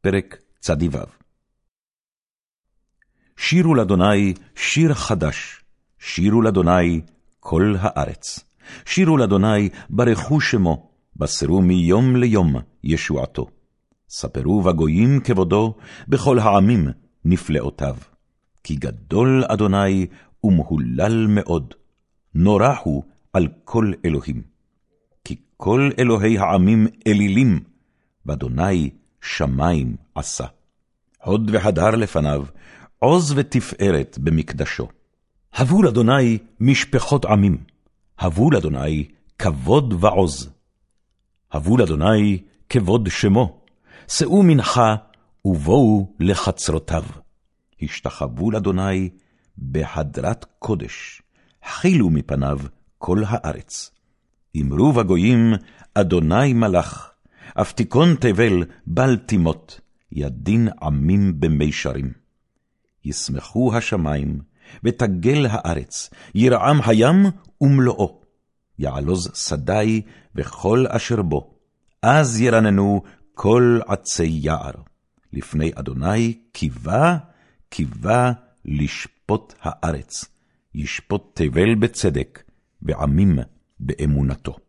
פרק צ"ו שירו לאדוני שיר חדש, שירו לאדוני כל הארץ. שירו לאדוני ברכו שמו, בשרו מיום ליום ישועתו. ספרו בגויים כבודו, בכל העמים נפלאותיו. כי גדול אדוני ומהולל מאוד, נורא הוא על כל אלוהים. כי כל אלוהי העמים אלילים, ואדוני שמים עשה. הוד והדר לפניו, עוז ותפארת במקדשו. הבו לאדוני משפחות עמים, הבו לאדוני כבוד ועוז. הבו לאדוני כבוד שמו, שאו מנחה ובואו לחצרותיו. השתחוו לאדוני בהדרת קודש, חילו מפניו כל הארץ. אמרו בגויים, אדוני מלך, אף תיכון תבל בל תימות, ידין עמים במישרים. ישמחו השמים, ותגל הארץ, ירעם הים ומלואו. יעלוז שדי וכל אשר בו, אז ירננו כל עצי יער. לפני אדוני קיווה, קיווה לשפוט הארץ. ישפוט תבל בצדק, ועמים באמונתו.